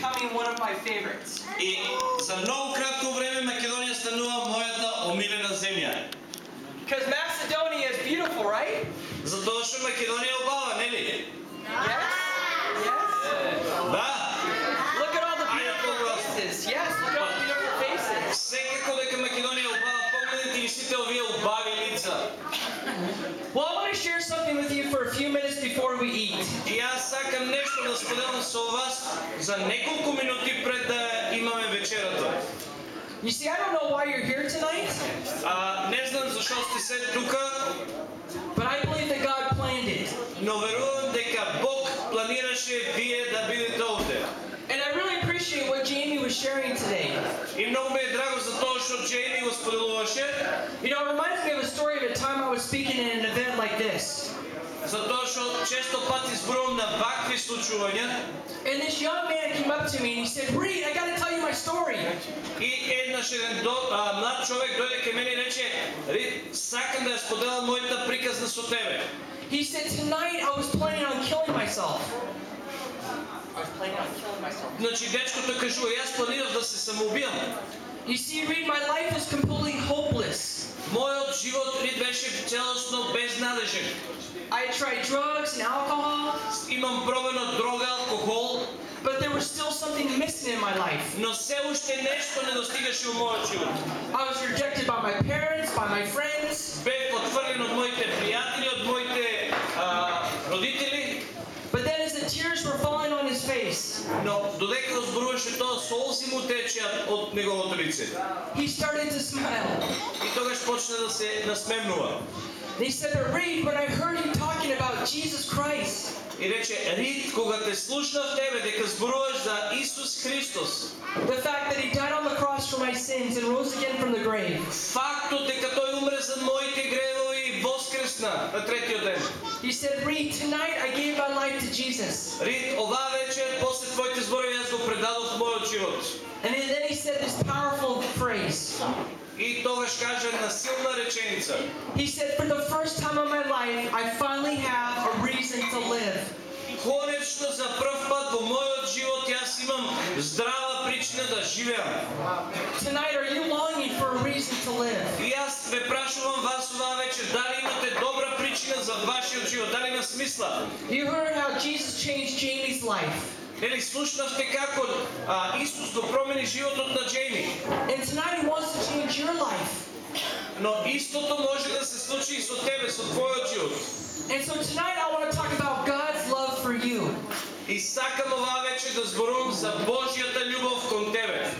becoming one of my favorites. И за многу кратко време Македонија станува мојата омилена земја. Because Macedonia is beautiful, right? Затоа што Македонија е убава, нели? Yes? Yes? Да. Look at all the I beautiful approve. faces. Yes, look at all the beautiful faces. Секако дека Македонија е убава, погледнете ги сите овие убави лица. Well, I want to share something with you for a few minutes before we eat. И јас сакам нешто да споделам со вас за неколку минути пред да имаме вечерата. You see, I don't know why you're here tonight, А, не знам зашо сте се тука, but I believe that God planned it. но верувам дека Бог планираше вие да бидете овде. And I really appreciate what Jamie was sharing today. И многу ми е драго за тоа што Джейми го споделуваше, You know, it reminds me of a story of a time I was speaking in an event like this. затоа што често пати зборувам на вакви случувања And this young man came up to me and he said, Reed, I got to tell you my story. и еднаш еден до, а, млад човек дојде кај мене и рече Рит, сакам да ја споделам мојата приказна со тебе. He said, Tonight I was planning on killing myself. I was planning on killing myself. Значи дечкото кажува, јас планирав да се самоубијам. You see, Reed, my life was completely hopeless. Мојот живот Рит беше целосно безнадежен. I had tried drugs and alcohol, Имам пробено дрога, алкохол, but there was still something missing in my life. но се уште нешто не достигаше у мојот живот. I was rejected by my parents, by my friends, Бев отфрлен од моите пријатели, од моите а, родители, but then as the tears were falling on his face, но додека го зборуваше тоа, солзи му течеа од неговото лице. he started to smile. И тогаш почна да се насмевнува. He said, Reed But I heard him talking about Jesus Christ. И рече, рид кога те слушнав тебе дека зборуваш за Исус Христос. The fact that he died on the cross for my sins and rose again from the grave. Фактот дека тој умре за моите гревови и воскресна на третиот ден. He said, Reed tonight I gave my life to Jesus. Рид оваа вечер после твоите зборови јас го предадов мојот живот. And then he said this powerful phrase. И тогаш кажа една силна реченица. He said, For the first time in my life, I finally have a reason to live. Конечно за прв пат во мојот живот јас имам здрава причина да живеам. Tonight, are you longing for a reason to live? И јас ве прашувам вас оваа вечер, дали имате добра причина за вашиот живот, дали има смисла? You heard how Jesus changed Jamie's life. Нели слушнавте како а, Исус го промени животот на Джейми. And tonight, he wants to change your life. Но истото може да се случи и со тебе, со твојот живот. And so tonight, I want to talk about God's love for you. И сакам оваа вечер да зборувам за Божјата љубов кон тебе.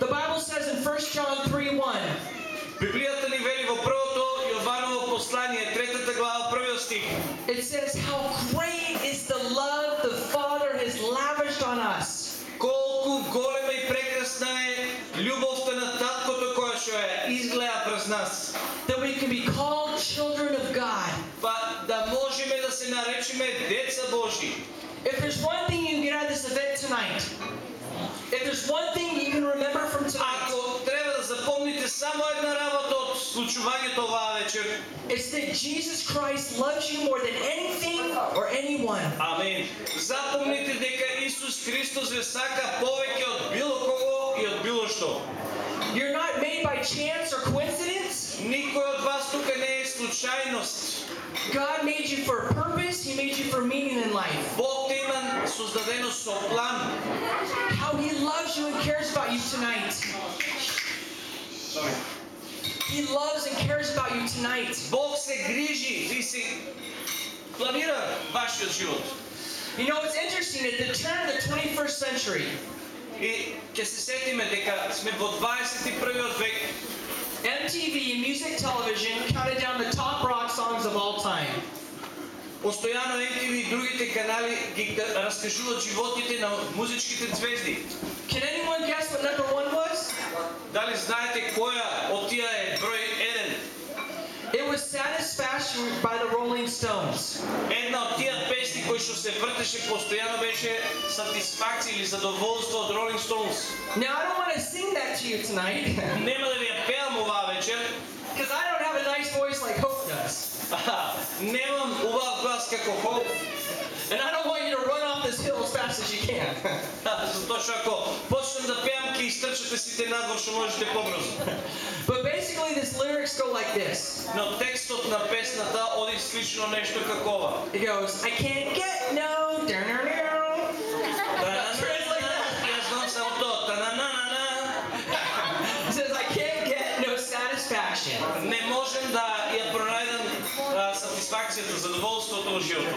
The Bible says in 1 John 3 1, Библијата ни вели во првото Јованово послание, третата глава, првиот стих. it says, How great is the love the Father has lavished on us. Колку голема и прекрасна е љубовта на таткото која што ја изгледа през нас. That we can be called children of God. Па да можеме да се наречеме деца Божи. If there's one thing you can get out of this event tonight, if there's one thing you can remember from tonight, Ако треба да запомните само една работа од случувањето оваа вечер, it's that Jesus Christ loves you more than anything or anyone. Амин. Запомнite дека Исус Христос ве сака повеќе од било кого и од било што. You're not made by chance or coincidence. Никој од вас тука не е случајност. God made you for a purpose, He made you for meaning in life. Бог те има создадено со план. How He loves you and cares about you tonight. He loves and cares about you tonight. Бог се грижи и се планира вашиот живот. You know, it's interesting at the turn of the 21st century, И ќе се сетиме дека сме во 21 век. MTV and music television counted down the top rock songs of all time. Постојано MTV и другите канали ги ка- раскажуваат животите на музичките звезди. Can anyone guess what number one was? Дали знаете која од тие by the Rolling Stones. Една од тие песни кои што се вртеше постојано беше Сатисфакција или Задоволство од Rolling Stones. Now, I don't want to sing that to you tonight Нема да ви ја пеам оваа вечер. because I don't have a nice voice like Hope does. Аха, Немам убав глас како Хоп, And I don't want you to run off this hill as fast as you can. Затоа што ако почнем да пеам, ќе истрчате сите надвор што можете побрзо. but basically, this lyrics go like this. Но текстот на песната оди слично нешто како ова. It goes, I can't get no. Translate that. Јас знам само тоа. Та-на-на-на-на. It says, I can't get no satisfaction. Не можем да ја пронајдам а, сатисфакцијата, задоволството во животот.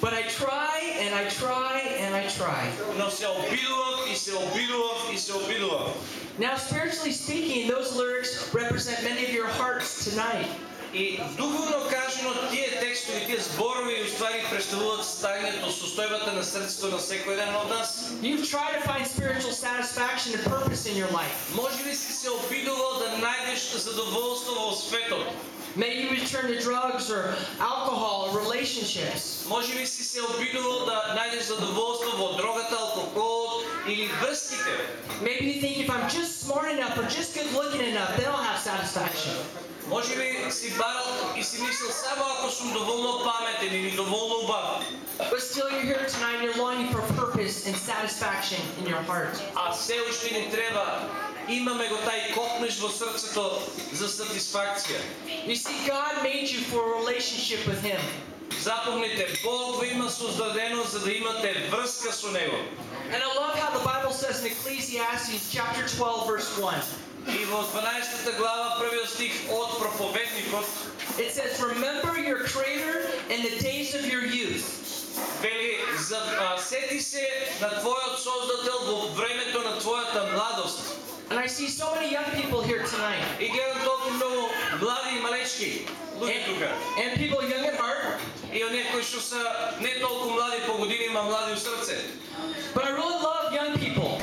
But I try and I try and I try. Но се обидував и се обидував и се обидував. Now, spiritually speaking, those lyrics represent many of your hearts tonight. И духовно кажано, тие текстови, тие зборови уствари представуваат стањето, состојбата на срцето на секој еден од нас. You've tried to find spiritual satisfaction and purpose in your life. Може ли си се обидувал да најдеш задоволство во светот? Maybe you return to drugs or alcohol or relationships. Може ли си се обидувал да најдеш задоволство во дрогата, алкохолот или врските? Maybe you think if I'm just smart enough or just good looking enough, then I'll have satisfaction. Може би си барал и си мислил само ако сум доволно паметен или доволно убав. But still, you're here tonight and you're longing for purpose and satisfaction in your heart. А се уште ни треба, имаме го тај копнеш во срцето за сатисфакција. You see, God made you for a relationship with Him. Запомнite, Бог ви има создадено за да имате врска со Него. And I love how the Bible says in Ecclesiastes chapter 12, verse 1. И во 12 глава, првиот стих од проповедникот, It says, Remember your Creator in the days of your youth. вели, за, а, сети се на Твојот Создател во времето на Твојата младост. And I see so many young people here tonight. И гледам толку многу млади и малечки луѓе тука. And people young at heart. И оние кои што се не толку млади по години, ма млади у срце. But I really love young people.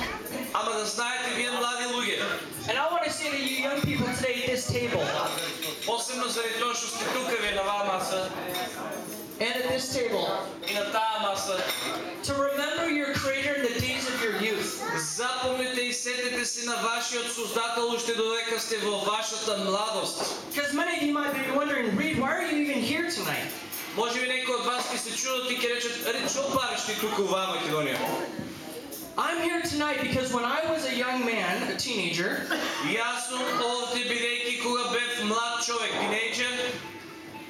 Ама да знаете, вие млади луѓе, And I want to say to you young people today at this table посебно заради тоа што сте тука вие на оваа маса and at this table и на таа маса, to remember your Creator in the days of your youth. запомнете и сетете се на вашиот Создател уште додека сте во вашата младост. Because many of you might be wondering, Reed, why are you even here tonight? Може би некои од вас ќе се чудат и ќе речат, "Аре, што правиш ти тука во оваа Македонија?" I'm here tonight because when I was a young man, a teenager, Јас сум овде бидејќи кога бев млад човек, тинејџер,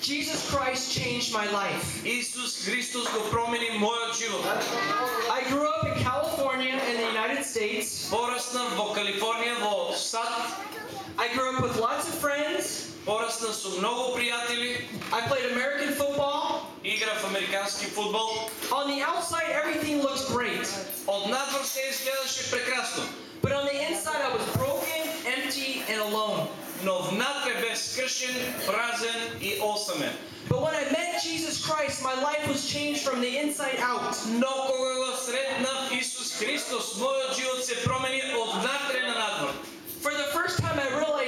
Jesus Christ changed my life. Исус Христос го промени мојот живот. I grew up in California in the United States. Пораснав во Калифорнија во САД, I grew up with lots of friends. пораснав со многу пријатели, I played American football. играв американски фудбал. On the outside, everything looks great. Од надвор се изгледаше прекрасно, But on the inside, I was broken, empty, and alone. но внатре бе скршен, празен и осамен. But when I met Jesus Christ, my life was changed from the inside out. Но кога го сретнав Исус Христос, мојот живот се промени од внатре на надвор. For the first time, I realized that my life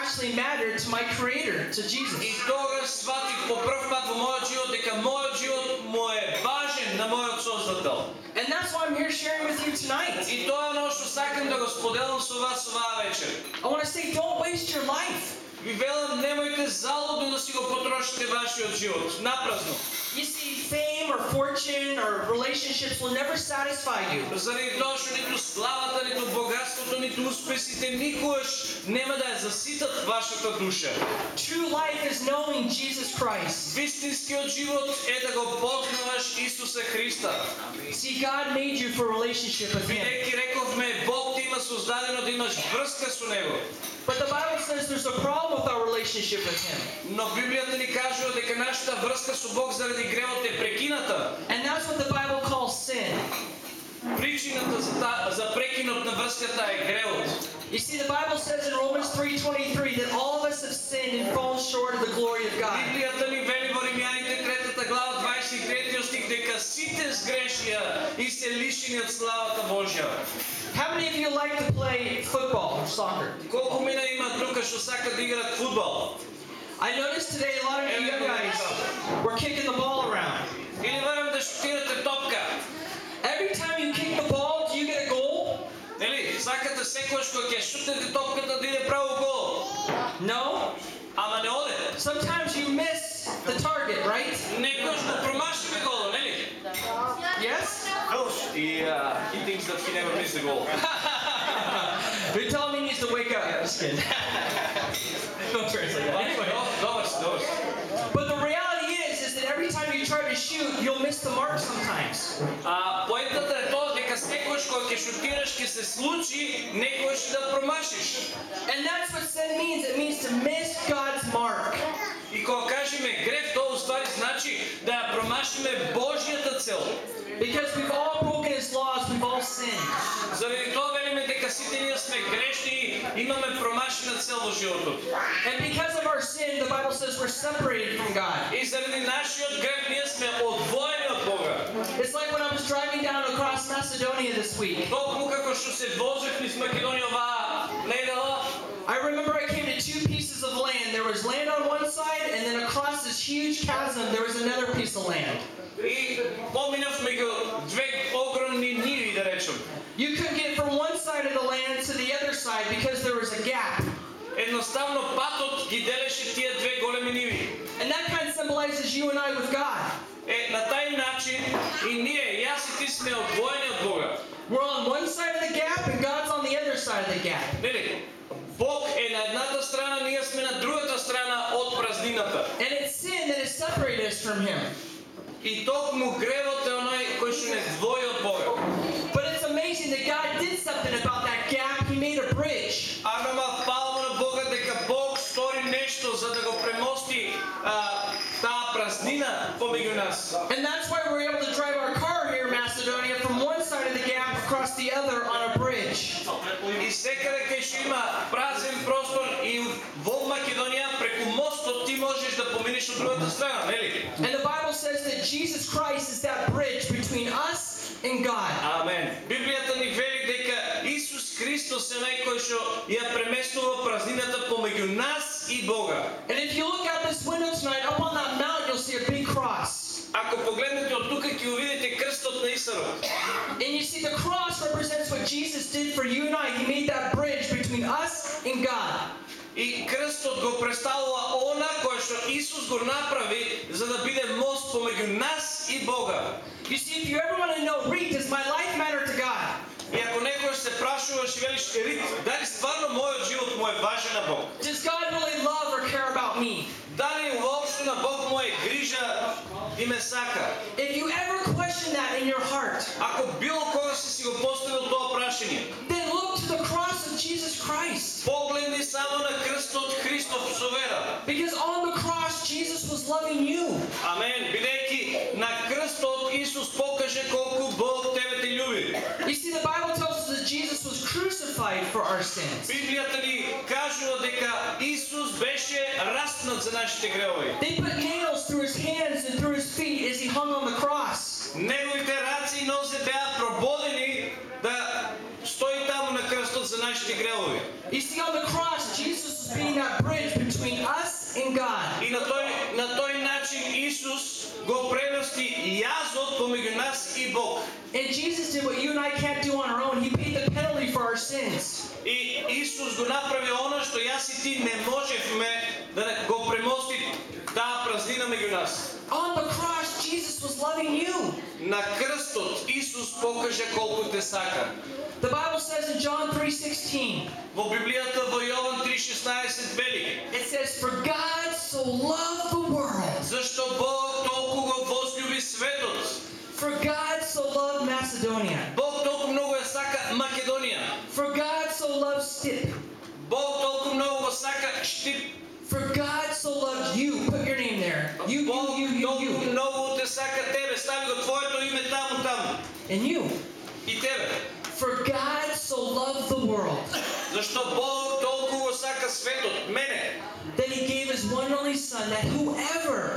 actually mattered to my Creator, to И Jesus. тогаш сватив по прв пат во мојот живот дека мојот живот му е важен на мојот Создател. And that's why I'm here sharing with you tonight. И тоа е оно што сакам да го споделам со вас оваа вечер. I want to say, don't waste your life. Ви велам, немојте залудно да си го потрошите вашиот живот, напразно. You see, fame or fortune or relationships will never satisfy you. Заради тоа што ниту славата, ниту богатството, ниту успесите никогаш нема да ја заситат вашата душа. True life is knowing Jesus Christ. Вистинскиот живот е да го познаваш Исуса Христа. See, God made you for a relationship with Him. Бидејќи рековме, Бог ти Има создадено да имаш врска со Него. But the Bible says there's a problem with our relationship with Him. Но Библијата ни кажува дека нашата врска со Бог заради гревот е прекината. And that's what the Bible calls sin. Причината за, та, за прекинот на врската е гревот. You see, the Bible says in Romans 3.23 that all of us have sinned and fallen short of the glory of God. Библијата ни вели во Римјаните третата глава 23 стих дека сите сгрешија и се лишени од славата Божја. How many of you like to play football or soccer? Колку мина има тука што сакат да играат фудбал? I noticed today a lot of you young guys were kicking the ball around. Или барам да шутирате топка? Every time you kick the ball, do you get a goal? Нели? Сакате секојаш кога ќе шутнете топката да иде право гол. No. Ама не оде. Sometimes you miss the target, right? Некојаш го промашиме голо, нели? Yes? He, uh, he thinks that he never missed a goal. You're telling me he needs to wake up. Just kidding. Don't translate that. Anyway, Добър си, добър си. but the reality is, is that every time you try to shoot, you'll miss the mark sometimes. А, поентата е тоа дека секојаш кога ќе шутираш ќе се случи некојаш да промашиш. And that's what sin means. It means to miss значи да ја промашиме Божјата цел. Because we've all broken his laws, we've all sinned. Заради тоа велиме дека сите ние сме грешни и имаме промашена цел во животот. And because of our sin, the Bible says we're separated from God. И заради нашиот греф ние сме одвоени од Бога. It's like when I was driving down across Macedonia this week. Токму како што се возев низ Македонија оваа недела, I remember I came to two pieces of land. There was land on one side, and then across this huge chasm, there was another piece of land. и поминав меѓу две огромни ниви, да речем. You couldn't get from one side of the land to the other side because there was a gap. Едноставно патот ги делеше тие две големи ниви. And that kind of symbolizes you and I with God. Е, на тај начин и ние, јас и ти сме одвоени од Бога. We're on one side of the gap, and God's on the other side of the gap. Нели? Бог е на едната страна, ние сме на другата страна од празнината. And it's sin that has separated us from Him. И токму гревот е оној кој што не двои од Бога. But it's amazing that God did something about that gap. He made a bridge. А нема фала на Бога дека Бог стори нешто за да го премости а, таа празнина помеѓу нас. And that's why we're able to drive our car here in Macedonia from one side of the gap across the other on a bridge. И секаде кај што има празен простор и во Македонија преку мостот ти можеш да поминеш од другата страна, нели? And the Bible says that Jesus Christ is that bridge between us and God. Амен. Библијата ни вели дека Исус Христос е онај кој што ја преместува празнината помеѓу нас и Бога. And if you look us and God. И крстот го представува она кое што Исус го направи за да биде мост помеѓу нас и Бога. You see, if you ever want to know, Reed, does my life matter to God? И ако некој се прашуваш и велиш, Рит, дали стварно мојот живот му е важен на Бог? Does God really love or care about me? Дали воопшто на Бог му е грижа и ме сака? If you ever question that in your heart, Ако било Jesus was loving you. Амен. Бидејќи на крстот Исус покаже колку Бог тебе те љуби. You see, the Bible tells us that Jesus was crucified for our sins. Библијата ни кажува дека Исус беше распнат за нашите гревови. They put nails through his hands and through his feet as he hung on the cross. Неговите раци и нозе беа прободени да стои таму на крстот за нашите гревови. You see, on the cross, Jesus was being that bridge between us and God. И на тој на тој начин Исус го премести јазот помеѓу нас и Бог. And Jesus did what you and I can't do on our own. He paid the penalty for our sins. И Исус го направи она што јас и ти не можевме да го премости таа празнина меѓу нас. On the cross, Jesus was loving you. На крстот Исус покаже колку те сака. The Bible says in John 3:16, Во Библијата во Јован 3:16 вели: it says, "For God so loved the world, Зашто Бог толку го возлюби светот. for God so loved Macedonia, Бог толку многу ја сака Македонија. for loved Stip. Бог толку много сака штип. For God so loved you, put your name there. You, you, you, you, you. много те сака тебе, стави го твоето име таму таму. And you. И тебе. For God so loved the world. Защо Бог толкова сака светот, мене. That he gave his one only son that whoever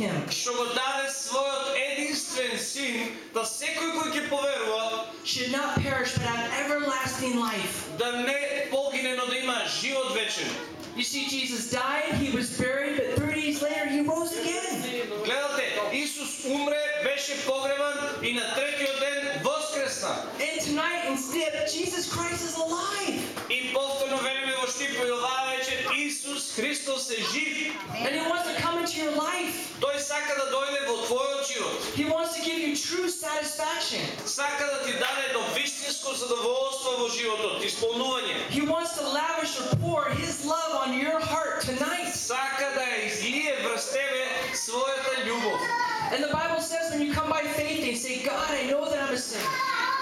Him што го даде својот единствен син, да секој кој ќе поверува, should not perish but have everlasting life. да не погине, но да има живот вечен. You see, Jesus died, He was buried, but three days later He rose again. Гледате, Исус умре, беше погребан и на третиот ден воскресна. And tonight instead, Jesus Christ is alive. И повторно велиме во Штипо и оваа вечер Исус Христос е жив And He wants to come into into your life. Той сака да дойде во твојот живот. He wants to give you true satisfaction. Сака да ти даде едно вистинско задоволство во животот, исполнување. He wants to lavish or pour His love on your heart tonight. Сака да ја излие врз тебе својата љубов. And the Bible says when you come by faith and you say, God, I know that I'm a sinner.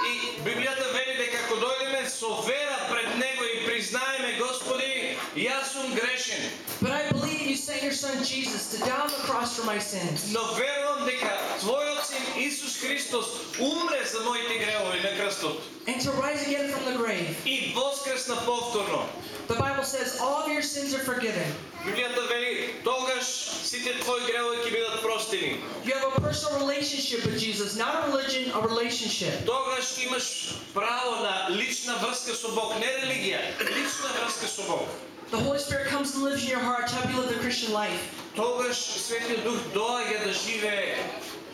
И Библијата вели дека ако дојдеме со вера пред Него и признаеме Господи, јас сум грешен, But I believe you sent your son Jesus to die on the cross for my sins. но верувам дека Твојот син Исус Христос умре за моите гревови на крстот And to rise again from the grave. и воскресна повторно. The Bible says all of your sins are forgiven. Библијата вели, тогаш сите твои гревови ќе бидат простени. You have a personal relationship with Jesus, not a religion, a relationship. Тогаш имаш право на лична врска со Бог, не религија, лична врска со Бог. The Holy Spirit comes and lives in your heart to help you live the Christian life. Тогаш Светиот Дух доаѓа да живее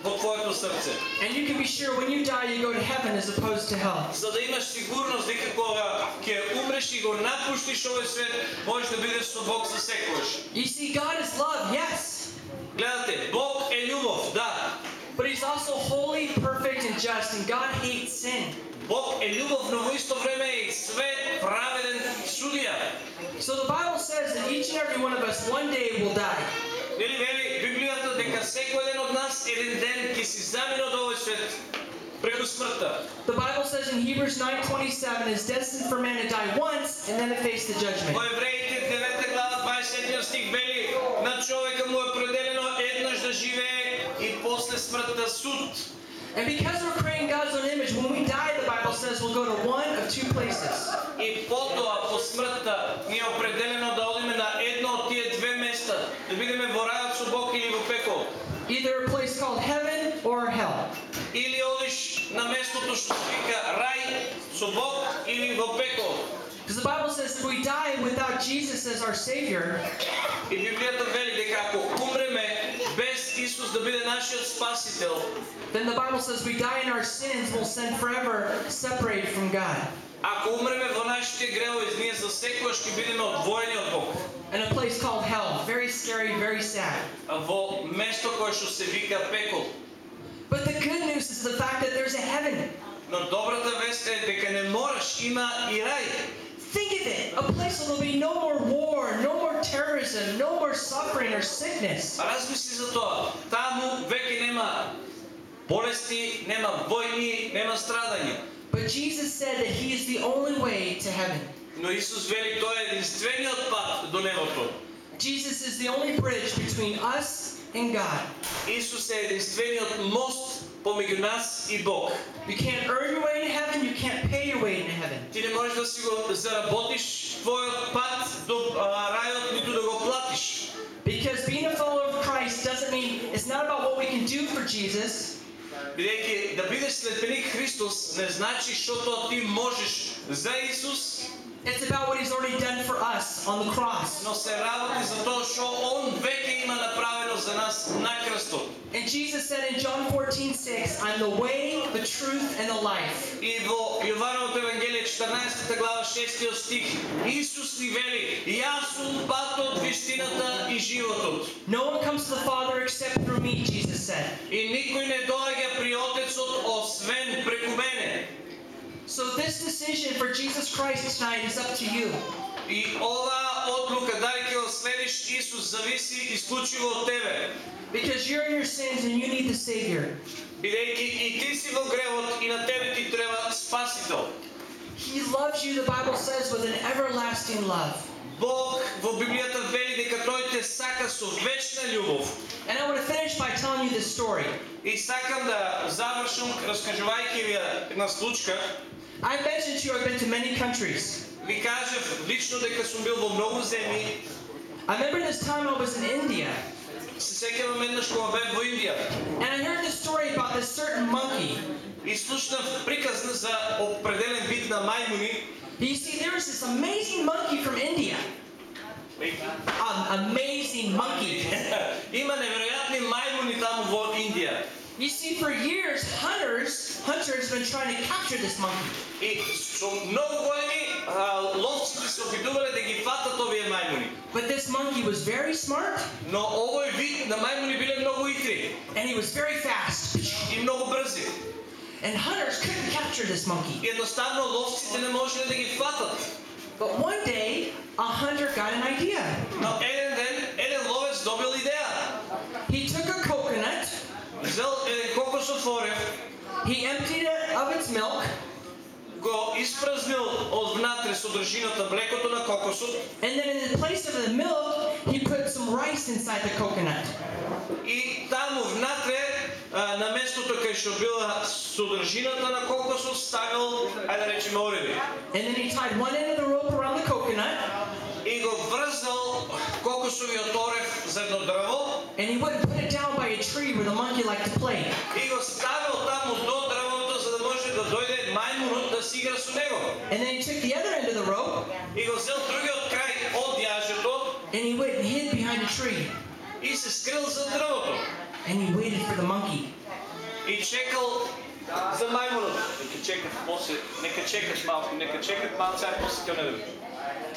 во твоето срце. And you can be sure when you die, you go to heaven as opposed to hell. За да имаш сигурност дека кога ќе умреш и го напуштиш овој свет, можеш да бидеш со Бог за секојаш. You see, God is love, yes. Гледате, Бог е љубов, да. But He's also holy, perfect, and just, and God hates sin. Бог е љубов, но во исто време е и свет, праведен судија. So the Bible says that each and every one of us one day will die. Нели вели Библијата дека секој ден од нас еден ден ќе си замине од овој свет преку смртта. The Bible says in Hebrews 9:27 it's destined for man to die once and then to face the judgment. Во Евреите 9 глава 27 стих вели на човека му е определено еднаш да живее и после смртта суд. And because we're creating God's own image, when we die, the Bible says we'll go to one of two places. И потоа по смртта ни е определено да одиме на едно од Either a place called heaven or hell. Или одиш на местото што се вика рај со Бог или во пекол. Because the Bible says if we die without Jesus as our Savior, И Библијата вели дека ако умреме без Исус да биде нашиот спасител, then the Bible says we die in our sins, we'll sin forever separated from God. ако умреме во нашите гревови, ние за секојаш ќе бидеме одвоени од Бог. In a place called hell. Very scary, very sad. Во место кое што се вика пекол. But the good news is the fact that there's a heaven. Но добрата вест е дека не мораш, има и рај. Think of it. A place where there'll be no more war, no more terrorism, no more suffering or sickness. Размисли за тоа. Таму веќе нема болести, нема војни, нема страдање. But Jesus said that He is the only way to heaven. Но Исус вели тоа е единствениот пат до небото. Jesus is the only bridge between us and God. Исус е единствениот мост помеѓу нас и Бог. You can't earn your way to heaven, you can't pay your way into heaven. Ти не можеш да си го заработиш твојот пат до а, рајот, ниту да го платиш. Because being a follower of Christ doesn't mean it's not about what we can do for Jesus, Бидејќи да бидеш следбеник Христос не значи што тоа ти можеш за Исус, it's about what He's already done for us on the cross. но се работи за тоа што Он веќе има направено за нас на крстот. And Jesus said in John 14, 6, I'm the way, the truth, and the life. И во Јовановото Евангелие 14 глава 6 стих Исус ни вели Јас сум патот, вистината и животот. No one comes to the Father except through me, Jesus said. И никој не доаѓа при Отецот освен преку мене. So this decision for Jesus Christ tonight is up to you. И оваа одлука дали ќе го следиш Исус зависи исклучиво од тебе. Because you're in your sins and you need the Savior. Бидејќи и ти си во гревот и на тебе ти треба спасител. He loves you, the Bible says, with an everlasting love. Бог во Библијата вели дека тој те сака со вечна љубов. And I want to finish by telling you this story. И сакам да завршам раскажувајќи ви една случка. I mentioned to you I've been to many countries. Ви кажав лично дека сум бил во многу земји. I remember this time I was in India, Се сеќавам еднаш кога бев во Индија. and I heard this story about this certain monkey. И слушнав приказ за определен вид на мајмуни. You see, there was this amazing monkey from India. An amazing monkey. Има неверојатни мајмуни таму во Индија. You see, for years, hunters, hunters have been trying to capture this monkey. И со многу години а, ловците се обидувале да ги фатат овие мајмуни. But this monkey was very smart Но овој вид на мајмуни биле многу итри and he was very fast. и многу брзи. And hunters couldn't capture this monkey. И едноставно ловците не можеле да ги фатат. But one day, a hunter got an idea. Но еден ден еден ловец добил идеја. He took a coconut, Взел еден кокосов орев, he emptied it of its milk, го испразнил од внатре содржината млекото на кокосот and then in the place of the milk, he put some rice inside the coconut. и таму внатре а, на местото кај што била содржината на кокосот ставил, ајде да речеме ореви. And then he tied one end of the rope around the coconut, И го врзал кокосовиот орев за едно дрво and he wouldn't put it down by a tree where the monkey liked to play. и го ставил таму до дрвото за да може да дојде мајмунот да си игра со него. And then he took the other end of the rope, И го взел другиот крај од јажето and he went and hid behind a tree, и се скрил за дрвото. and he waited for the monkey. И чекал за мајмунот. Нека чекат после, нека чекат малку, нека чекат малце, а после ќе не да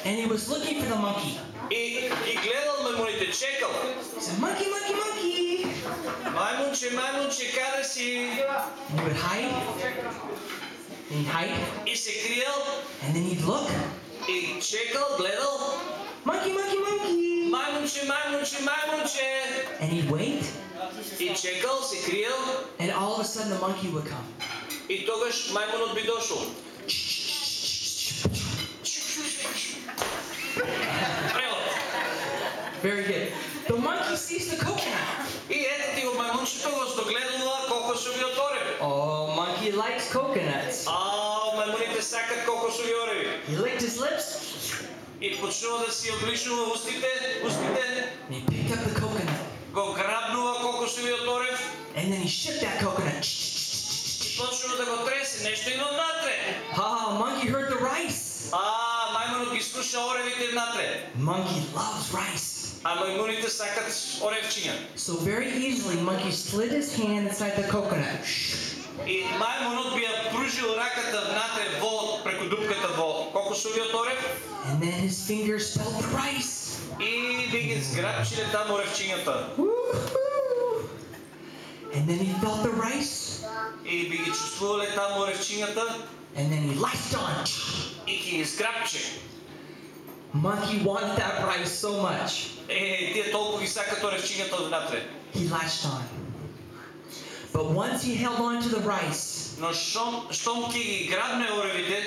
And he was looking for the monkey. И ги гледал мајмуните, чекал. He said, Monkey, monkey, monkey! Мајмунче, мајмунче, каде си? And he would hide, and he'd hide, И се криел and then he'd look. и чекал, гледал. Monkey, monkey, monkey! Мајмунче, мајмунче, мајмунче. And he'd wait, И чекал, се криел and all of a sudden the monkey would come. и тогаш мајмунот би дошол. Превод. Very good. The monkey sees the coconut. И ете ти го мајмунчето го здогледува кокосовиот орев. Oh, monkey likes coconuts. А, мајмуните сакат кокосови ореви. He licked his lips, И почнува да си облишува устите, устите, and he picked up the coconut. го грабнува кокосовиот орев And then he shook that coconut. и почнува да го тресе, нешто има внатре. Ah, monkey heard the rice. А, мајмунот ги слуша оревите внатре. Monkey loves rice. А мајмуните сакат оревчиња. So very easily, monkey slid his hand inside the coconut. И мајмунот би ја пружил раката внатре во преку дупката во кокосовиот орев And then his fingers felt the rice. и би ги зграбчиле таму оревчињата. Woo-hoo. And then he felt the rice, И би ги чувствувале таму оревчињата and then he latched on. и ги ги зграбче. Monkey wanted that rice so much. Е, тие толку ги сакат оревчињата внатре. He latched on. But once he held on to the rice, Но штом, штом ќе ги грабне оревите,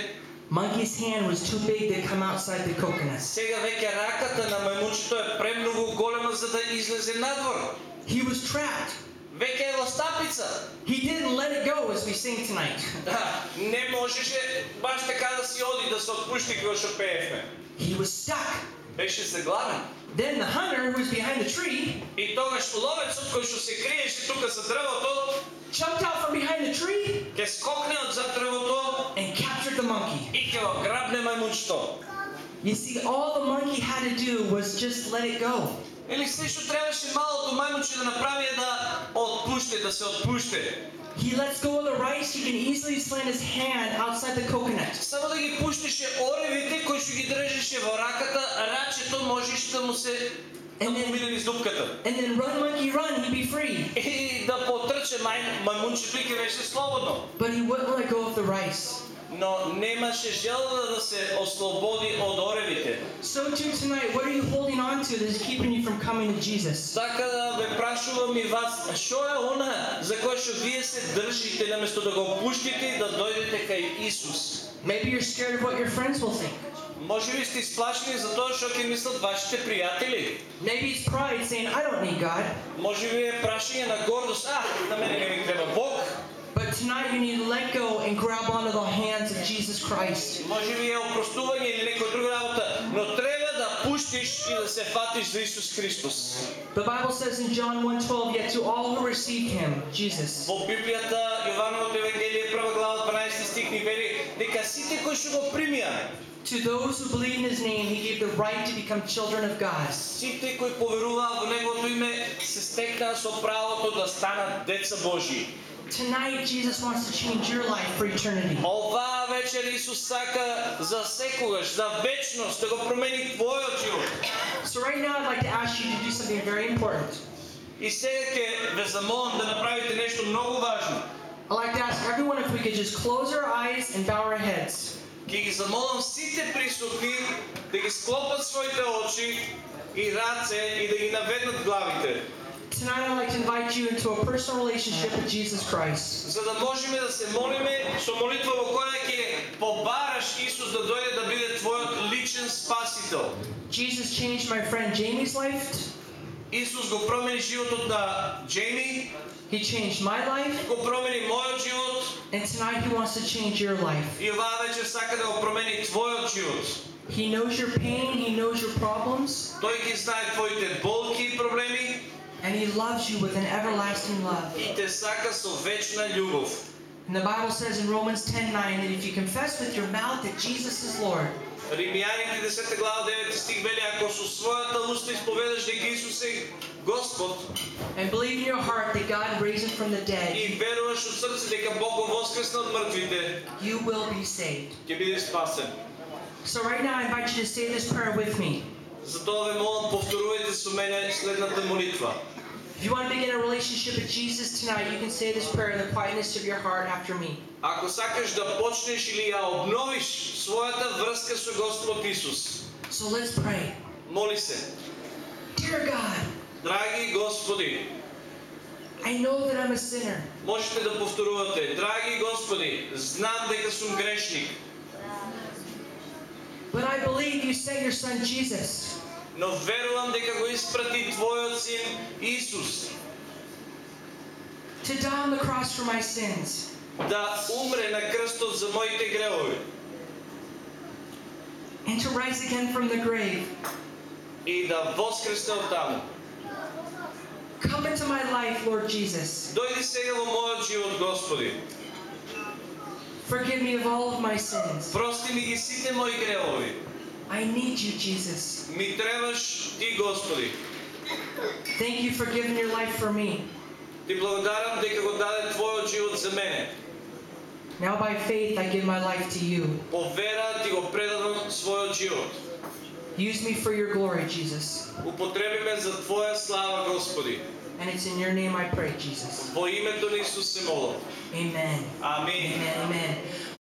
Monkey's hand was too big to come outside the coconut. сега веќе раката на мајмунчето е премногу голема за да излезе надвор. He was trapped. Веќе е во стапица. He didn't let it go as we sing tonight. Да, не можеше баш така да си оди, да се отпушти кога што пеевме. He was stuck. Беше заглавен. Then the hunter who was behind the tree И тогаш ловецот кој што се криеше тука за дрвото, jumped out from behind the tree ќе скокне You see, all the monkey had to do was just let it go. Или се што требаше малото мајмунче да направи е да отпуште, да се отпуште. He lets go of the rice, he can easily slant his hand outside the coconut. Само да ги пуштеше оревите кои што ги држеше во раката, рачето можеше да му се да And му then- мине низ дупката. And then run, monkey, run, he'd be free. И да потрче мај, мајмунчето и ќе беше слободно. But he wouldn't let go of the rice. Но немаше желба да се ослободи од оревите. So too tonight, what are you holding on to that is keeping you from coming to Jesus? Така да ве прашувам и вас, што е она за кое што вие се држите наместо да го пуштите и да дојдете кај Исус? Maybe you're scared of what your friends will think. Може би сте исплашени за тоа што ќе мислат вашите пријатели. Maybe it's pride saying, I don't need God. Може би е прашање на гордост, а, на мене не ми треба Бог. But tonight you need to let go and grab onto the hands of Jesus Christ. Може би е опростување или некоја друга работа, но треба да пуштиш и да се фатиш за Исус Христос. The Bible says in John 1:12, yet to all who received him, Jesus, Во Библијата, Јовановото Евангелие, прва глава, 12 стих ни вели дека сите кои што го примија, To those who believe in his name, he gave the right to become children of God. сите кои поверуваат во неговото име се стекнаа со правото да станат деца Божии. Tonight, Jesus wants to change your life for eternity. Оваа вечер Исус сака за секогаш, за вечност да го промени твојот живот. So, right now, I'd like to ask you to do something very important. И сега ќе ве замолам да направите нешто многу важно. I'd like to ask everyone if we could just close our eyes and bow our heads. Ќе ги замолам сите присутни да ги склопат своите очи и раце и да ги наведнат главите, Tonight, I'd like to invite you into a personal relationship with Jesus Christ. за да можеме да се молиме со молитва во која ќе побараш Исус да дојде да биде твојот личен спасител. Jesus changed my friend Jamie's life. Исус го промени животот на Джейми, He changed my life. го промени мојот живот And tonight, He wants to change your life. и оваа вечер сака да го промени твојот живот. He knows your pain, He knows your problems, Тој ги знае твоите болки и проблеми and He loves you with an everlasting love. и те сака со вечна љубов. And the Bible says in Romans 10 9 that if you confess with your mouth that Jesus is Lord, Римјаните 10 глава 9 стих вели ако со својата уста исповедаш дека Исус е Господ and believe in your heart that God raised Him from the dead, и веруваш од срце дека Бог го воскресна од мртвите, you will be saved. ќе бидеш спасен. So, right now, I invite you to say this prayer with me. Затоа ве молам повторувајте со мене следната молитва. If you want to begin a relationship with Jesus tonight, you can say this prayer in the quietness of your heart after me. Ако сакаш да почнеш или ја обновиш својата врска со Господ Исус, So, let's pray. моли се. Dear God, Драги Господи, I know that I'm a sinner. можете да повторувате. Драги Господи, знам дека сум грешник, But I believe you sent your son Jesus но верувам дека го испрати Твојот син Исус to die on the cross for my sins. да умре на крстот за моите гревови and to rise again from the grave. и да воскресне од таму. Come into my life, Lord Jesus. Дојди сега во мојот живот, Господи. Forgive me of all of my sins. Прости ми ги сите мои гревови. I need you, Jesus. Ми требаш Ти, Господи. Thank you for giving your life for me. Ти благодарам дека го даде Твојот живот за мене. Now, by faith, I give my life to you. По вера Ти го предадам својот живот. Use me for your glory, Jesus. Употреби ме за Твоја слава, Господи. And it's in your name I pray, Jesus. Во името на Исус се молам. Amen. Амин. Amen. Amen.